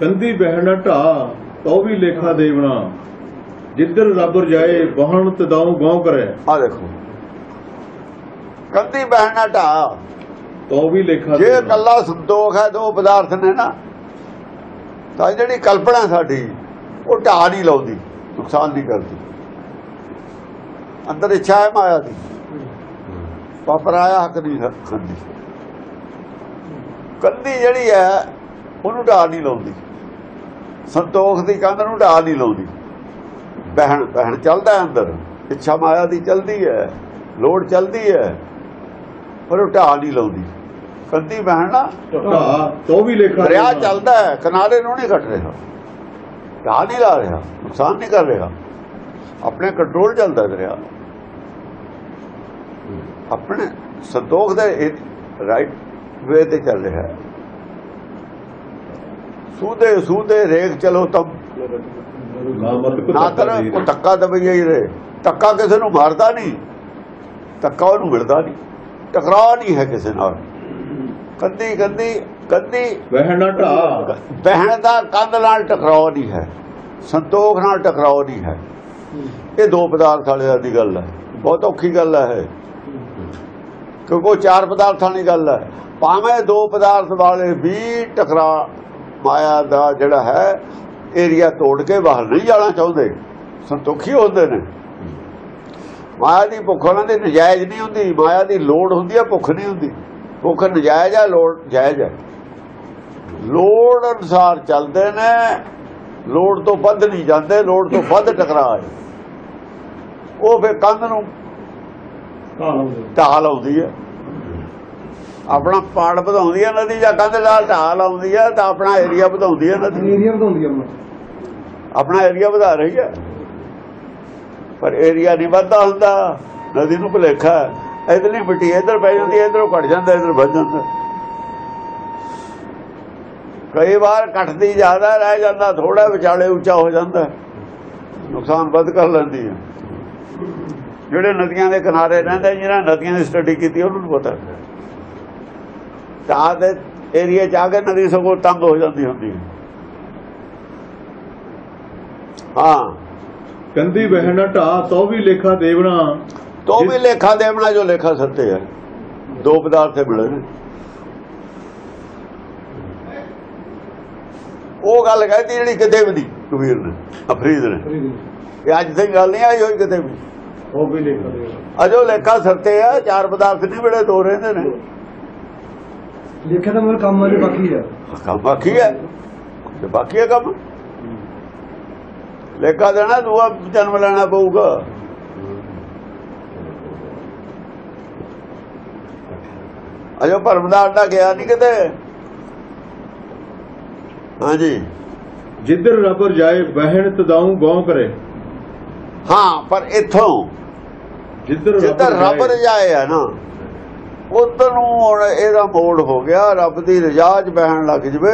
ਕੰਦੀ ਬਹਿਣਾ ਢਾ ਤਉ ਵੀ ਲੇਖਾ ਦੇਵਣਾ। ਜਿੱਧਰ ਰੱਬ ਰਜਾਏ ਬਹਣ ਤਦਾਉ ਗਾਉ ਕਰੇ। ਆ ਦੇਖੋ। ਕੰਦੀ ਬਹਿਣਾ ਢਾ ਤਉ ਵੀ ਲੇਖਾ ਜੇ ਕੱਲਾ ਸੰਤੋਖ ਹੈ ਦੋ ਪਦਾਰਥ ਨੇ ਨਾ ਤਾਂ ਜਿਹੜੀ ਕਲਪਨਾ ਸਾਡੀ ਉਹ ਢਾ ਨਹੀਂ ਲਾਉਂਦੀ ਨੁਕਸਾਨ ਨਹੀਂ ਕਰਦੀ। ਅੰਦਰ ਇੱਛਾ ਹੈ ਮਾਇਆ ਦੀ। ਪਪਰਾਇਆ ਹੱਕ ਨਹੀਂ ਖਾਂਦੀ। ਕੰਦੀ ਜਿਹੜੀ ਹੈ ਉਹਨੂੰ ਢਾ ਨਹੀਂ ਲਾਉਂਦੀ। ਸੰਤੋਖ ਦੀ ਕੰਧ ਨੂੰ ਢਾ ਨਹੀਂ ਲਾਉਂਦੀ। ਬਹਿਣ ਬਹਿਣ ਚੱਲਦਾ ਅੰਦਰ। ਇੱਛਾ ਮਾਇਆ ਦੀ ਚੱਲਦੀ ਹੈ ਲੋੜ ਚੱਲਦੀ ਹੈ ਪਰ ਉਹ ਢਾ ਨਹੀਂ ਲਾਉਂਦੀ। ਕੰਦੀ ਬਹਿਣ ਨਾ। ਢਾ ਤਉ ਵੀ ਲੇਖਾ ਦਰਿਆ। ਚੱਲਦਾ ਹੈ ਕਿਨਾਰੇ ਨੂੰ ਨਹੀਂ ਕੱਟ ਰਿਹਾ। ਢਾ ਨਹੀਂ ਲਾ ਰਿਹਾ ਨੁਕਸਾਨ ਨਹੀਂ ਕਰ ਰਿਹਾ। ਆਪਣੇ ਕੰਟਰੋਲ ਚੱਲਦਾ ਦਰਿਆ। ਆਪਣੇ ਸੰਤੋਖ ਦੇ ਰਾਈਟ ਵੇ ਤੇ ਚੱਲ ਰਿਹਾ ਹੈ। ਸੂਦੇ ਸੂਦੇ ਰੇਖ ਚਲੋ ਤਮ। ਨਾ ਨਾ ਕਰ ਕੋ ਧੱਕਾ ਦਬਈਆ ਹੀ ਰਹੇ। ਧੱਕਾ ਕਿਸੇ ਨੂੰ ਮਾਰਦਾ ਨਹੀਂ। ਧੱਕਾ ਉਹਨੂੰ ਮਿਲਦਾ ਨਹੀਂ। ਟਕਰਾਅ ਨਹੀਂ ਹੈ ਕਿਸੇ ਨਾਲ। ਕੰਦੀ ਕੰਦੀ ਕੰਦੀ। ਬਹਿਣਾ ਢਾ ਬਹਿਣ ਦਾ ਕੰਧ ਨਾਲ ਟਕਰਾਅ ਨਹੀਂ ਹੈ। ਸੰਤੋਖ ਨਾਲ ਟਕਰਾਅ ਨਹੀਂ ਹੈ। ਇਹ ਦੋ ਪਦਾਰਥ ਵਾਲਿਆਂ ਦੀ ਗੱਲ ਹੈ। ਬਹੁਤ ਔਖੀ ਗੱਲ ਹੈ। ਕਿਉਂਕਿ ਉਹ ਚਾਰ ਪਦਾਰਥਾਂ ਦੀ ਗੱਲ ਹੈ। ਭਾਵੇਂ ਦੋ ਪਦਾਰਥ ਵਾਲੇ ਵੀ ਟਕਰਾ ਮਾਇਆ ਦਾ ਜਿਹੜਾ ਹੈ ਏਰੀਆ ਤੋੜ ਕੇ ਬਾਹਰ ਨਹੀਂ ਜਾਣਾ ਚਾਹੁੰਦੇ। ਸੰਤੋਖੀ ਹੁੰਦੇ ਨੇ। ਮਾਇਆ ਦੀ ਭੁੱਖ ਉਹਨਾਂ ਦੀ ਨਜਾਇਜ਼ ਨਹੀਂ ਹੁੰਦੀ। ਮਾਇਆ ਦੀ ਲੋੜ ਹੁੰਦੀ ਹੈ ਭੁੱਖ ਨਹੀਂ ਹੁੰਦੀ। ਭੁੱਖ ਨਜਾਇਜ਼ ਹੈ ਲੋੜ ਜਾਇਜ਼ ਹੈ ਲੋੜ ਅਨੁਸਾਰ ਚੱਲਦੇ ਨੇ। ਲੋੜ ਤੋਂ ਵੱਧ ਨਹੀਂ ਜਾਂਦੇ ਲੋੜ ਤੋਂ ਵੱਧ ਟਕਰਾਏ ਉਹ ਫੇ ਕੰਧ ਨੂੰ ਢਾਲ ਆਉਂਦੀ ਹੈ ਆਪਣਾ ਪਾੜ ਵਧਾਉਂਦੀ ਹੈ ਨਦੀ ਜਾਂ ਕੰਧ ਨਾਲ ਢਾਲ ਆਉਂਦੀ ਹੈ ਤਾਂ ਆਪਣਾ ਏਰੀਆ ਵਧਾਉਂਦੀ ਹੈ ਨਦੀ। ਏਰੀਆ ਵਧਾਉਂਦੀ ਆ ਆਪਣਾ? ਏਰੀਆ ਵਧਾ ਰਹੀ ਹੈ ਪਰ ਏਰੀਆ ਨਹੀਂ ਵੱਧਦਾ ਹੁੰਦਾ। ਨਦੀ ਨੂੰ ਭੁਲੇਖਾ ਹੈ। ਇੱਧਰਲੀ ਮਿੱਟੀ ਇੱਧਰ ਪੈ ਜਾਂਦੀ ਹੈ ਇੱਧਰੋਂ ਘਟ ਜਾਂਦਾ ਇੱਧਰ ਵੱਧ ਜਾਂਦਾ। ਕਈ ਵਾਰ ਘਟਦੀ ਜ਼ਿਆਦਾ ਰਹਿ ਜਾਂਦਾ ਥੋੜਾ ਵਿਚਾਲੇ ਉੱਚਾ ਹੋ ਜਾਂਦਾ। ਹੈ। ਨੁਕਸਾਨ ਵੱਧ ਕਰ ਲੈਂਦੀ ਹੈ ਜਿਹੜੇ ਨਦੀਆਂ ਦੇ ਕਿਨਾਰੇ ਰਹਿੰਦੇ ਜਿਹਨਾਂ ਨਦੀਆਂ ਦੀ ਸਟੱਡੀ ਕੀਤੀ ਉਹਨਾਂ ਨੂੰ ਪਤਾ। ਤਾਂ ਦੇ ਏਰੀਆ ਚ ਆ ਕੇ ਨਦੀ ਸਗੋਂ ਤੰਗ ਹੋ ਜਾਂਦੀ ਹੁੰਦੀ ਹੈ। ਹਾਂ। ਕੰਦੀ ਬਹਿਣਾ ਢਾ ਤਉ ਵੀ ਲੇਖਾ ਦੇਵਣਾ। ਤੋ ਵੀ ਲੇਖਾ ਦੇਵਣਾ ਜੋ ਲੇਖਾ ਸੱਤੇ ਹੈ। ਦੋ ਪਦਾਰਥ ਮਿਲੇ ਨੇ। ਉਹ ਗੱਲ ਕਹਿੰਦੀ ਜਿਹੜੀ ਕਿਤੇ ਵੀ ਨਹੀਂ ਕਬੀਰ ਨੇ ਅਫਰੀਦ ਨੇ। ਇਹ ਅੱਜ ਤੱਕ ਗੱਲ ਨਹੀਂ ਆਈ ਹੋਈ ਕਿਤੇ ਵੀ। ਤਉ ਵੀ ਲੇਖਾ ਦੇਵਣਾ। ਅਜੋ ਲੇਖਾ ਸੱਤੇ ਆ ਚਾਰ ਪਦਾਰਥ ਨਹੀਂ ਮਿਲੇ ਦੋ ਰਹਿੰਦੇ ਨੇ। ਦੇਖਿਆ ਤਾਂ ਮੇਰੇ ਕੰਮ ਵਾਲੀ ਬਾਕੀ ਆ। ਕੰਮ ਬਾਕੀ ਹੈ ਤੇ ਬਾਕੀ ਹੈ ਕੰਮ। ਲੇਖਾ ਦੇਣਾ ਦੂਆ ਜਨਮ ਲੈਣਾ ਪਊਗਾ। ਅਜੋ ਭਰਮ ਦਾ ਅੱਡਾ ਗਿਆ ਨਹੀਂ ਕਿਤੇ। ਹਾਂਜੀ। ਜਿੱਧਰ ਰੱਬ ਰਜਾਏ ਬਹਿਣ ਤਦਾਉ ਗਾਉ ਕਰੇ। ਹਾਂ ਪਰ ਇੱਥੋਂ। ਜਿੱਧਰ ਜਿੱਧਰ ਰੱਬ ਰਜਾਏ ਆ ਨਾ। ਉਧਰ ਨੂੰ ਹੁਣ ਇਹਦਾ ਮੋੜ ਹੋ ਗਿਆ ਰੱਬ ਦੀ ਰਜਾ 'ਚ ਬਹਿਣ ਲੱਗ ਜਵੇ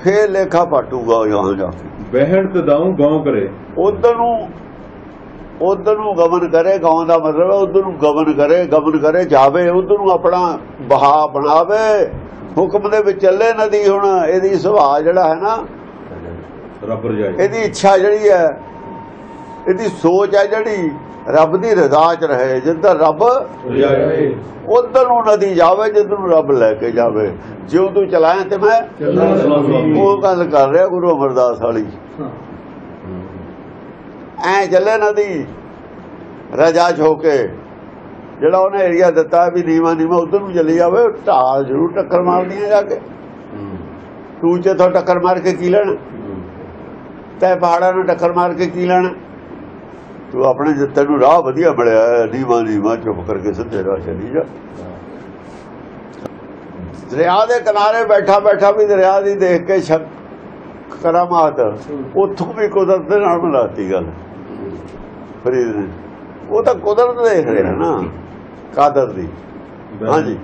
ਫੇਰ ਲੇਖਾ ਪਾਟੂਗਾ ਯਹਾਂ ਜਾ ਬਹਿਣ ਤਦਾਉ ਗਾਉ ਕਰੇ। ਉਧਰ ਨੂੰ ਉਧਰ ਨੂੰ ਗਮਨ ਕਰੇ ਗਾਉਂ ਦਾ ਮਤਲਬ ਉਧਰ ਨੂੰ ਗਮਨ ਕਰੇ ਗਮਨ ਕਰੇ ਜਾਵੇ ਉਧਰ ਨੂੰ ਆਪਣਾ ਬਹਾ ਬਣਾਵੇ। ਹੁਕਮ ਦੇ ਵਿੱਚ ਚੱਲੇ ਨਦੀ ਹੁਣ ਇਹਦੀ ਸੁਭਾਅ ਜਿਹੜਾ ਹੈ ਨਾ ਰੱਬ ਰਜਾਏ ਇਹਦੀ ਇੱਛਾ ਜਿਹੜੀ ਹੈ ਇਹਦੀ ਸੋਚ ਹੈ ਜਿਹੜੀ ਰੱਬ ਦੀ ਰਜ਼ਾ 'ਚ ਰਹੇ ਜਿੱਦਾਂ ਰੱਬ ਉਧਰ ਨੂੰ ਨਦੀ ਜਾਵੇ ਜਿੱਧਰ ਨੂੰ ਰੱਬ ਲੈ ਕੇ ਜਾਵੇ। ਜਿਉਂ ਤੂੰ ਚਲਾਏ ਤੇ ਮੈਂ ਉਹ ਗੱਲ ਕਰ ਰਿਹਾ ਗੁਰੂ ਅਮਰਦਾਸ ਵਾਲੀ। ਐ ਚੱਲੇ ਨਦੀ ਰਜਾ 'ਚ ਹੋ ਕੇ ਜਿਹੜਾ ਉਹਨੇ ਏਰੀਆ ਦਿੱਤਾ ਵੀ ਨੀਵਾ ਨੀਵਾ ਉਧਰ ਨੂੰ ਚਲੀ ਜਾਵੇ ਢਾਲ ਜ਼ਰੂਰ ਟੱਕਰ ਮਾਰਦੀਆਂ ਜਾ ਕੇ। ਤੂੰ ਜੇ ਤੋਂ ਟੱਕਰ ਮਾਰ ਕੇ ਕੀ ਲੈਣਾ? ਤੈ ਪਹਾੜਾਂ ਨੂੰ ਟੱਕਰ ਮਾਰ ਕੇ ਕੀ ਲੈਣਾ? ਤੂੰ ਆਪਣੇ ਜੇ ਤੈਨੂੰ ਰਾਹ ਵਧੀਆ ਮਿਲਿਆ ਹੈ, ਨੀਵਾਂ ਨੀਵਾਂ ਚੁੱਪ ਕਰਕੇ ਸਿੱਧੇ ਰਾਹ ਚਲੀ ਜਾ। ਦਰਿਆ ਦੇ ਕਿਨਾਰੇ ਬੈਠਾ ਬੈਠਾ ਵੀ ਦਰਿਆ ਦੀ ਦੇਖ ਕੇ ਸ਼ਕ ਕਰਾਮਾਤ ਉੱਥੋਂ ਵੀ ਕੁਦਰਤ ਦੇ ਨਾਲ ਮਿਲਾਤੀ ਗੱਲ। ਫਰੀਦ ਨੇ ਉਹ ਤਾਂ ਕੁਦਰਤ ਦੇਖ ਰਿਹਾ ਨਾ ਕਾਦਰ ਦੀ। ਹਾਂਜੀ।